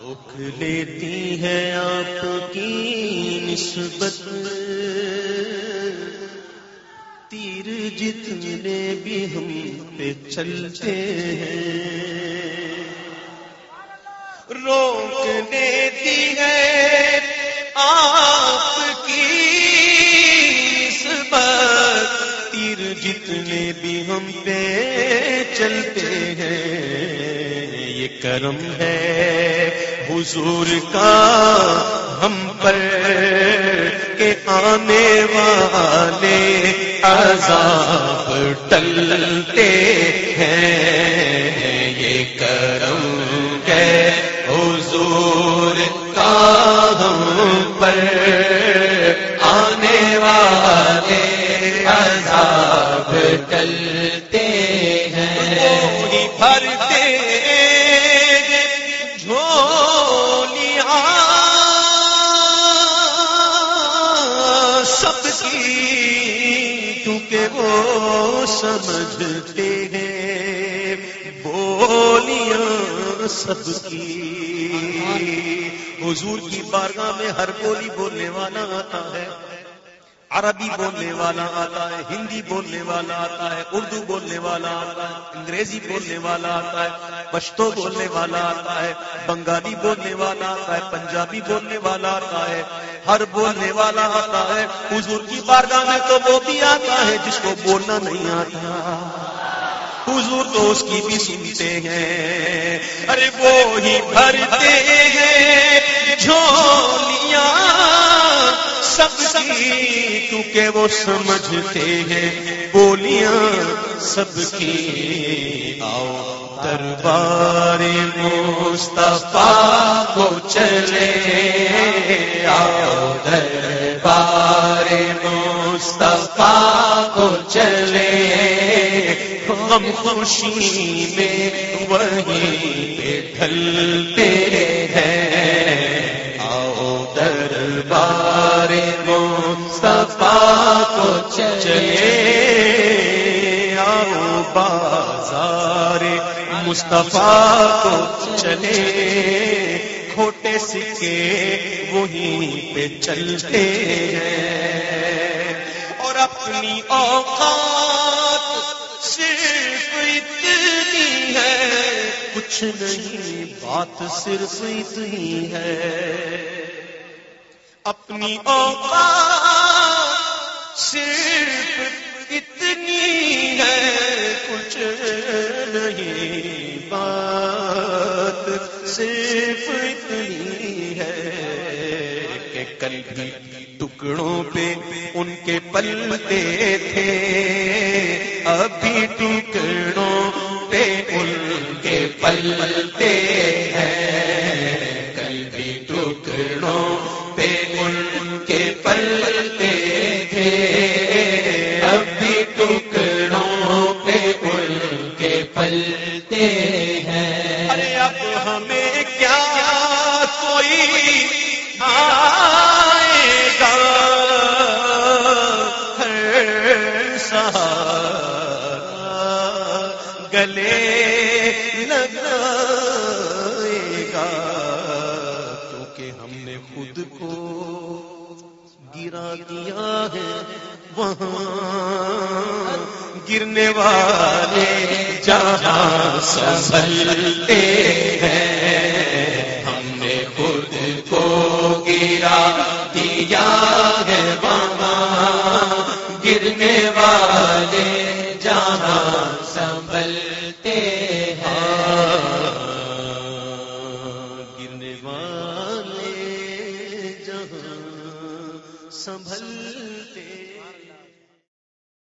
روک لیتی ہے آپ کی نسبت۔ تیر جتنے بھی ہم پہ چلتے ہیں۔ روک دیتی ہے آپ کی نسبت۔ تیر جتنے بھی ہم پہ چلتے ہیں۔ یہ کرم ہے۔ حضور کا ہم پر کے آنے والے عذاب ٹلتے ہیں۔ یہ کرم ہے حضور کا ہم پر آنے والے عذاب ٹلتے ہیں۔ بھرتے سب کی کیونکہ وہ سمجھتے ہیں، بولیاں سب کی۔ حضور کی بارگاہ میں ہر بولی بولنے والا آتا ہے، عربی بولنے والا آتا ہے، ہندی بولنے والا آتا ہے، اردو بولنے والا آتا ہے، انگریزی بولنے والا آتا ہے۔ پشتو بولنے والا آتا ہے، بنگالی بولنے والا آتا ہے، پنجابی بولنے والا آتا ہے، ہر بولنے والا آتا ہے۔ حضور کی بارگاہ میں تو وہ بھی آتا ہے جس کو بولنا نہیں آتا۔ حضور تو اس کی بھی سنتے ہیں۔ ارے وہ ہی بھرتے ہیں جھولیاں سب کی، کیونکہ وہ سمجھتے ہیں۔ بولیاں سب کی آؤ دربار مصطفیٰ کو چلے آؤ دربار مصطفیٰ کو چلے ہم خوشی میں وہی ڈھلتے ہیں دربار مصطفیٰ کو چلے بازار مصطفیٰ کو چلے، کھوٹے سکے وہیں پہ چلتے ہیں۔ اور اپنی اوقات صرف اتنی ہے، کچھ نہیں، بات صرف اتنی ہے۔ اپنی اوقات صرف اتنی کچھ نہیں، بات صرف اتنی ہے کہ کل بھی ٹکڑوں پہ ان کے پلتے تھے۔ ابھی ٹکڑوں پہ ان کے پلتے ہیں۔ کل بھی ٹکڑوں پہ ان کے پلتے گلے لگائے گا۔ کیونکہ ہم نے خود کو گرا دیا ہے وہاں۔ گرنے والے جہاں سنبھلتے ہیں۔ ہم نے خود کو گرا دیا ہے وہاں۔ گرنے والے جہاں سنبھل